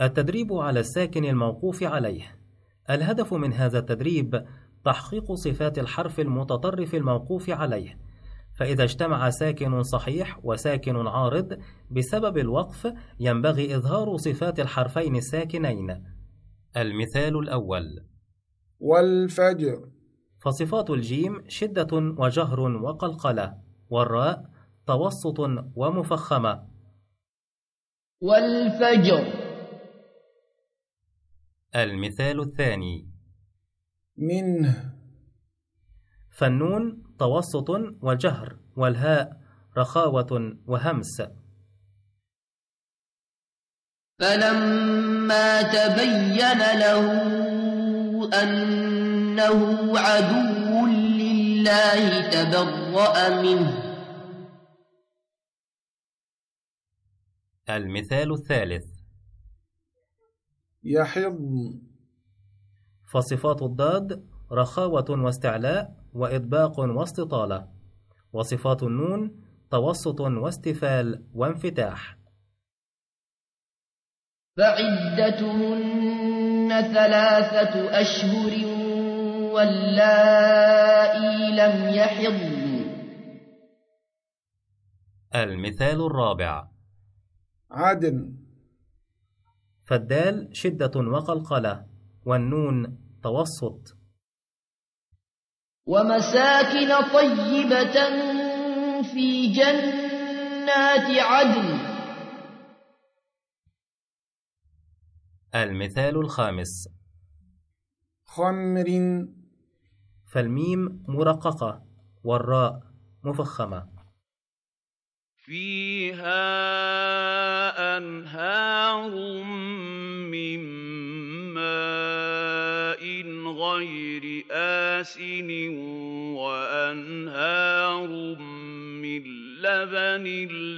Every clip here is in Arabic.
التدريب على الساكن الموقوف عليه. الهدف من هذا التدريب تحقيق صفات الحرف المتطرف الموقوف عليه. فإذا اجتمع ساكن صحيح وساكن عارض بسبب الوقف ينبغي إظهار صفات الحرفين الساكنين. المثال الأول. والفجر. فصفات الجيم شدة وجهر وقلقلة والراء توسط ومفخمة. والفجر. المثال الثاني. منه فالنون توسط وجهر والهاء رخاوة وهمس. فلما تبين له أنه عدو لله تبرأ منه. المثال الثالث. يحض. فصفات الضاد رخاوة واستعلاء وإطباق واستطالة. وصفات النون توسط واستفال وانفتاح. فعدتهن ثلاثة أشهر واللائي لم يحضن. المثال الرابع. عدن. فالدال شدة وقلقلة والنون توسط. ومساكن طيبة في جنات عدن. المثال الخامس. خمر. فالميم مرققة والراء مفخمة. فيها أنهار من ماء غير آسن وأنهار من لبن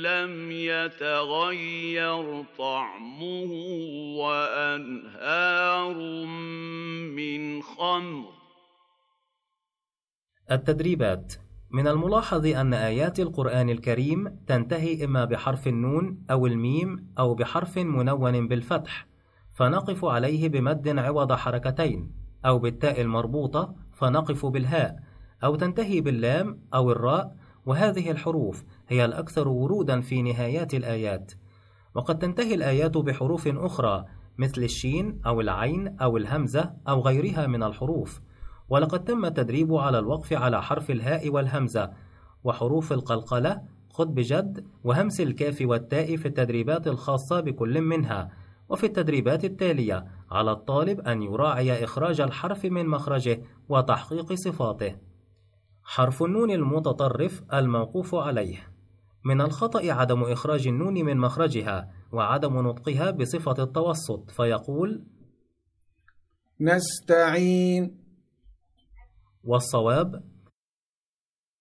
لم يتغير طعمه وأنهار من خمر التدريبات من الملاحظ أن آيات القرآن الكريم تنتهي إما بحرف النون أو الميم أو بحرف منون بالفتح فنقف عليه بمد عوض حركتين أو بالتاء المربوطة فنقف بالهاء أو تنتهي باللام أو الراء وهذه الحروف هي الأكثر ورودا في نهايات الآيات. وقد تنتهي الآيات بحروف أخرى مثل الشين أو العين أو الهمزة أو غيرها من الحروف. ولقد تم التدريب على الوقف على حرف الهاء والهمزة وحروف القلقلة خذ بجد وهمس الكاف والتاء في التدريبات الخاصة بكل منها وفي التدريبات التالية على الطالب أن يراعي إخراج الحرف من مخرجه وتحقيق صفاته. حرف النون المتطرف الموقوف عليه. من الخطأ عدم إخراج النون من مخرجها وعدم نطقها بصفة التوسط فيقول نستعين. والصواب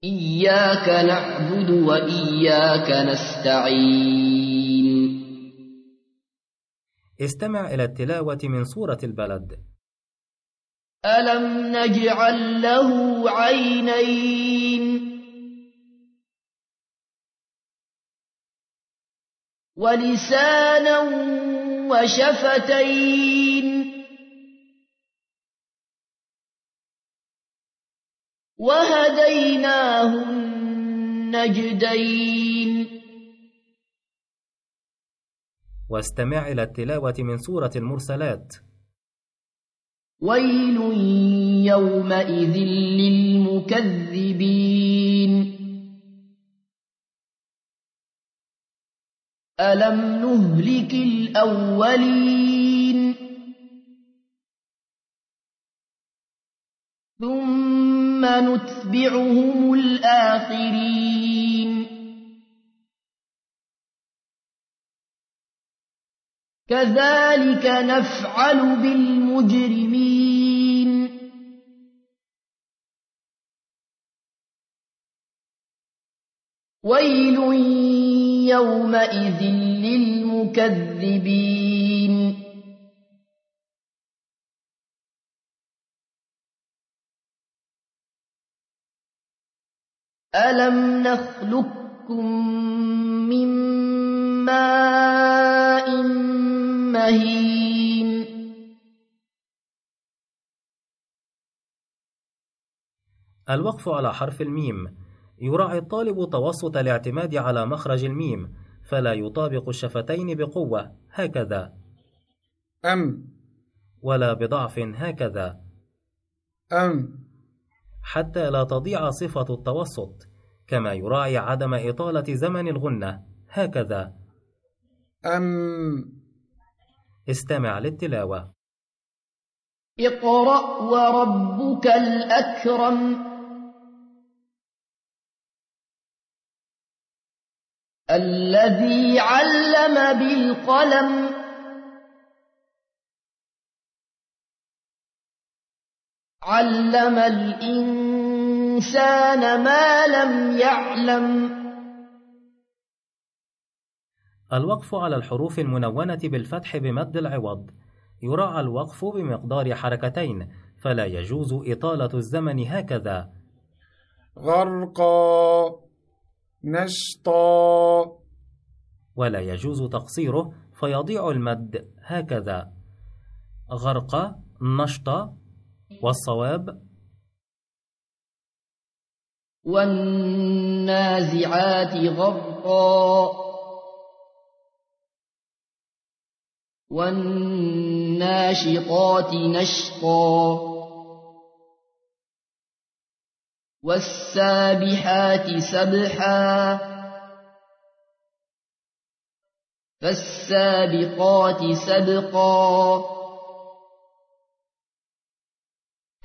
إياك نعبد وإياك نستعين. استمع إلى التلاوة من سورة البلد. ألم نجعل له عينين؟ ولسانا وشفتين. وهديناه النجدين واستمع إلى التلاوة من سورة المرسلات. ويل يومئذ للمكذبين. ألم نهلك الأولين ثم نتبعهم الآخرين. كذلك نفعل بالمجرمين. ويل يومئذ للمكذبين. ألم نخلقكم من ماء مهين الوقف على حرف الميم. يراعي الطالب توسط الاعتماد على مخرج الميم فلا يطابق الشفتين بقوة. هكذا. أم. ولا بضعف. هكذا. أم. حتى لا تضيع صفة التوسط كما يراعي عدم إطالة زمن الغنة. هكذا. أم. استمع للتلاوة. اقرأ وربك الأكرم. الذي علم بالقلم. علم الإنسان ما لم يعلم. الوقف على الحروف المنونة بالفتح بمد العوض. يراعى الوقف بمقدار حركتين فلا يجوز إطالة الزمن هكذا. غرقا نشطا. ولا يجوز تقصيره فيضيع المد هكذا. غرق نشط والصواب؟ والنازعات غرقا. والناشطات نشطا. والسابحات سبحا. فالسابقات سبقا.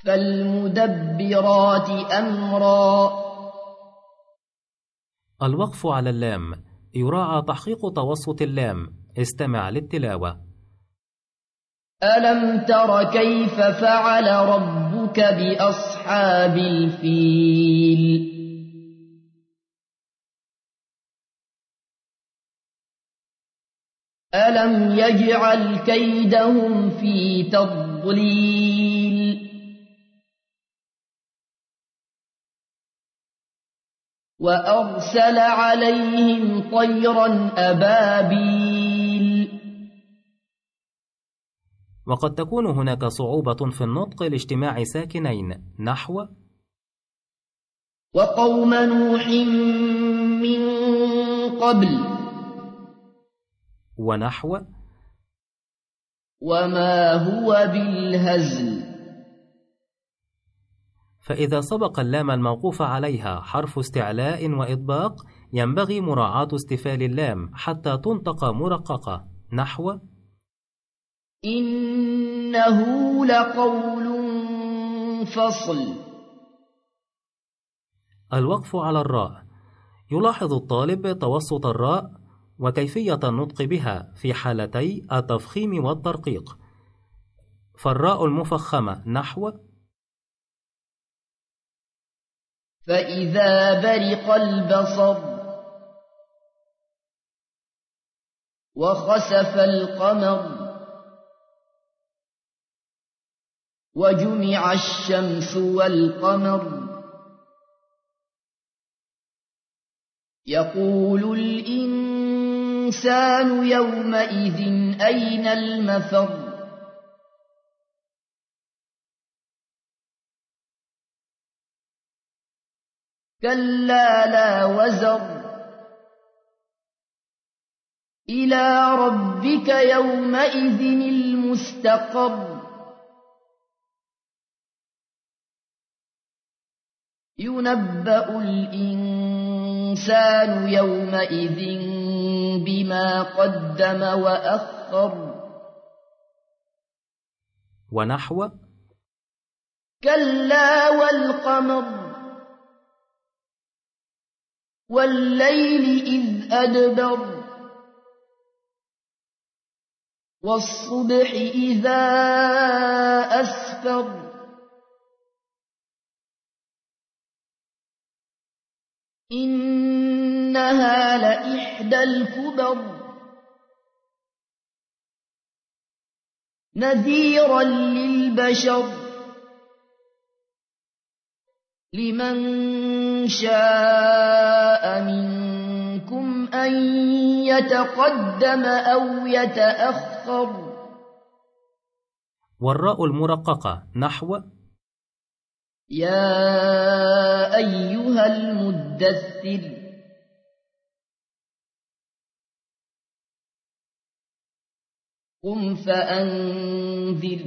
فالمدبرات أمرا. الوقف على اللام. يراعى تحقيق توسط اللام. استمع للتلاوة. ألم تر كيف فعل ربك بأصحاب الفيل؟ ألم يجعل كيدهم في تضليل؟ وأرسل عليهم طيرا أبابيل. وقد تكون هناك صعوبة في النطق لاجتماع ساكنين. نحو وقوم نوح من قبل. ونحو وما هو بالهزل. فإذا سبق اللام الموقوف عليها حرف استعلاء وإطباق ينبغي مراعاة استفال اللام حتى تنطق مرققة. نحو إنه لقول فصل. الوقف على الراء. يلاحظ الطالب توسط الراء وكيفية النطق بها في حالتي التفخيم والترقيق. فالراء المفخمة. نحو فإذا برق البصر وخسف القمر وجمع الشمس والقمر يقول الإنسان يومئذ أين المفر كلا لا وزر إلى ربك يومئذ المستقر ينبأ الإنسان يومئذ بما قدم وأخر ونحو كلا والقمر والليل إذ أدبر والصبح إذا أسفر إنها لإحدى الكبر نذيرا للبشر لمن شاء منكم أن يتقدم أو يتأخر؟ والراء المرققة نحو يا أيها المدثر. قم فأنذر.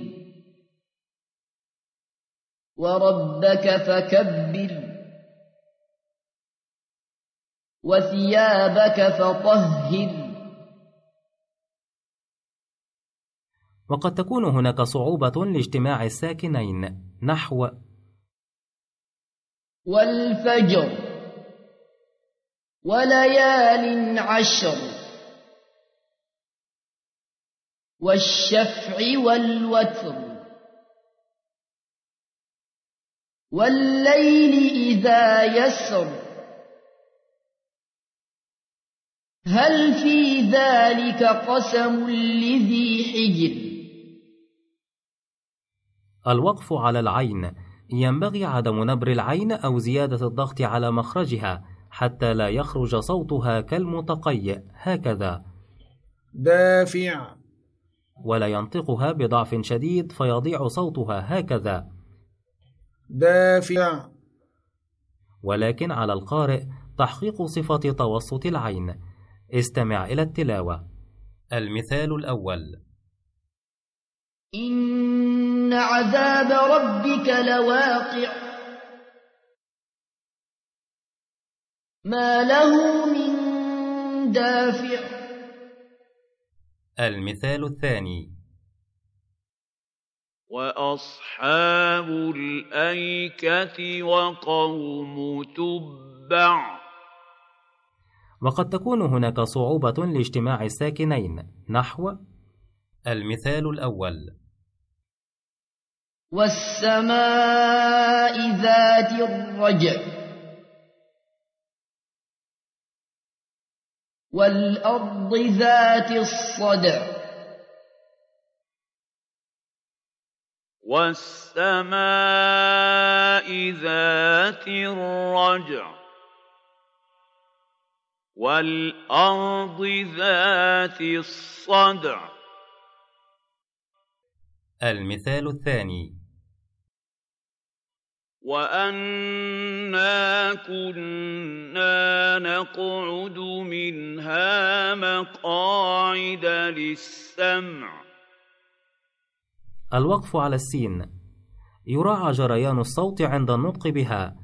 وربك فكبر. وثيابك فطهر. وقد تكون هناك صعوبة لاجتماع الساكنين. نحو والفجر وليال عشر. والشفع والوتر. والليل إذا يسر. هل في ذلك قسم لذي حجر؟ الوقف على العين. ينبغي عدم نبر العين أو زيادة الضغط على مخرجها حتى لا يخرج صوتها كالمتقيء هكذا. دافع. ولا ينطقها بضعف شديد فيضيع صوتها. هكذا. دافع. ولكن على القارئ تحقيق صفة توسط العين. استمع إلى التلاوة. المثال الأول. إن عذاب ربك لواقع. ما له من دافع. المثال الثاني. وأصحاب الأيكة وقوم تبع. وقد تكون هناك صعوبة لاجتماع الساكنين. نحو المثال الأول. والسماء ذات الرجع. والأرض ذات الصدع. والسماء ذات الرجع. والأرض ذات الصدع. المثال الثاني. وأنا كنا نقعد منها مقاعد للسمع. الوقف على السين. يراعى جريان الصوت عند النطق بها.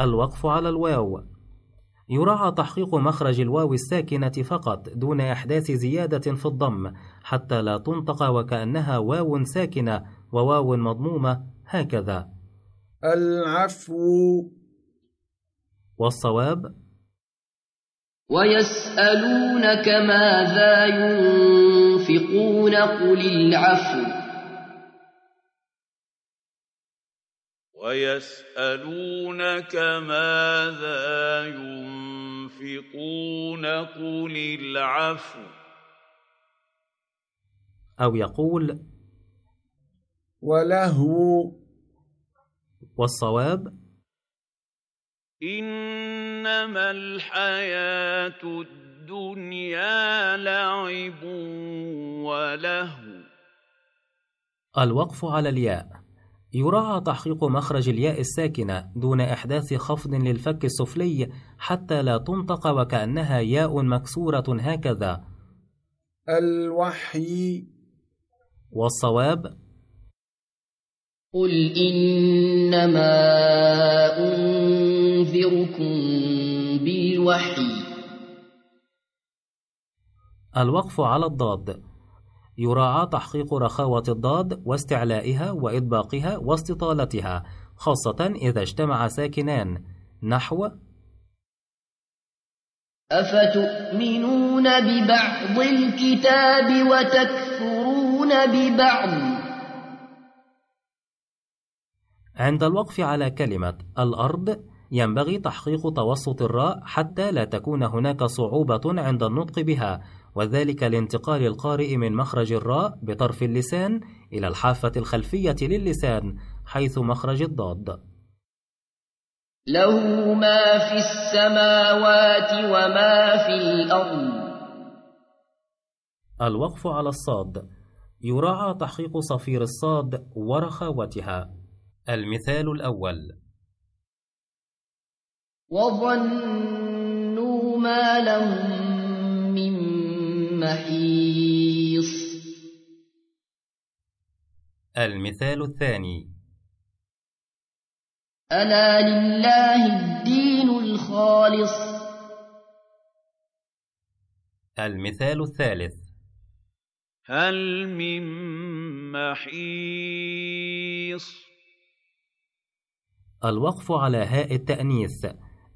الوقف على الواو. يراعى تحقيق مخرج الواو الساكنة فقط دون إحداث زيادة في الضم حتى لا تنطق وكأنها واو ساكنة وواو مضمومة هكذا. العفو. والصواب؟ ويسألونك ماذا ينفقون قل العفو. ويسألونك ماذا ينفقون قل العفو. أو يقول ولهو. والصواب؟ إنما الحياة الدنيا لعب ولهو. الوقف على الياء. يراعى تحقيق مخرج الياء الساكنة دون إحداث خفض للفك السفلي حتى لا تنطق وكأنها ياء مكسورة هكذا. الوحي. والصواب؟ قل إنما أنذركم بالوحي. الوقف على الضاد. يراعى تحقيق رخاوة الضاد واستعلائها وإطباقها واستطالتها خاصة إذا اجتمع ساكنان. نحو أفتؤمنون ببعض الكتاب وتكفرون ببعض؟ عند الوقف على كلمة الأرض ينبغي تحقيق توسط الراء حتى لا تكون هناك صعوبة عند النطق بها. وذلك لانتقال القارئ من مخرج الراء بطرف اللسان إلى الحافة الخلفية للسان حيث مخرج الضاد. له ما في السماوات وما في الأرض. الوقف على الصاد. يراعى تحقيق صفير الصاد ورخاوتها المثال الأول. وظنوا ما لهم محيص المثال الثاني. ألا لله الدين الخالص. المثال الثالث. هل من محيص؟ الوقف على هاء التأنيث.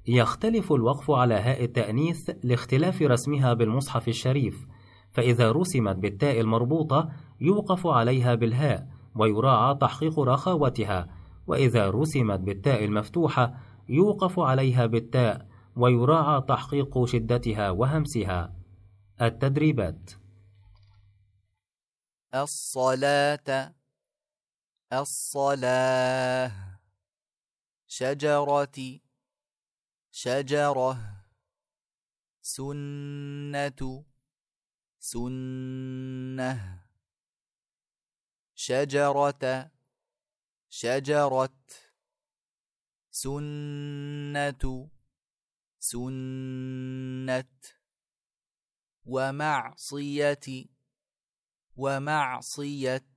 يختلف الوقف على هاء التأنيث لاختلاف رسمها بالمصحف الشريف. فإذا رسمت بالتاء المربوطة يوقف عليها بالهاء ويراعى تحقيق رخاوتها. وإذا رسمت بالتاء المفتوحة يوقف عليها بالتاء ويراعى تحقيق شدتها وهمسها. التدريبات. الصلاة. الصلاة. شجرة. شجرة. سنة. سنة. شجرة. شجرة. سنة. سنة. ومعصية. ومعصية.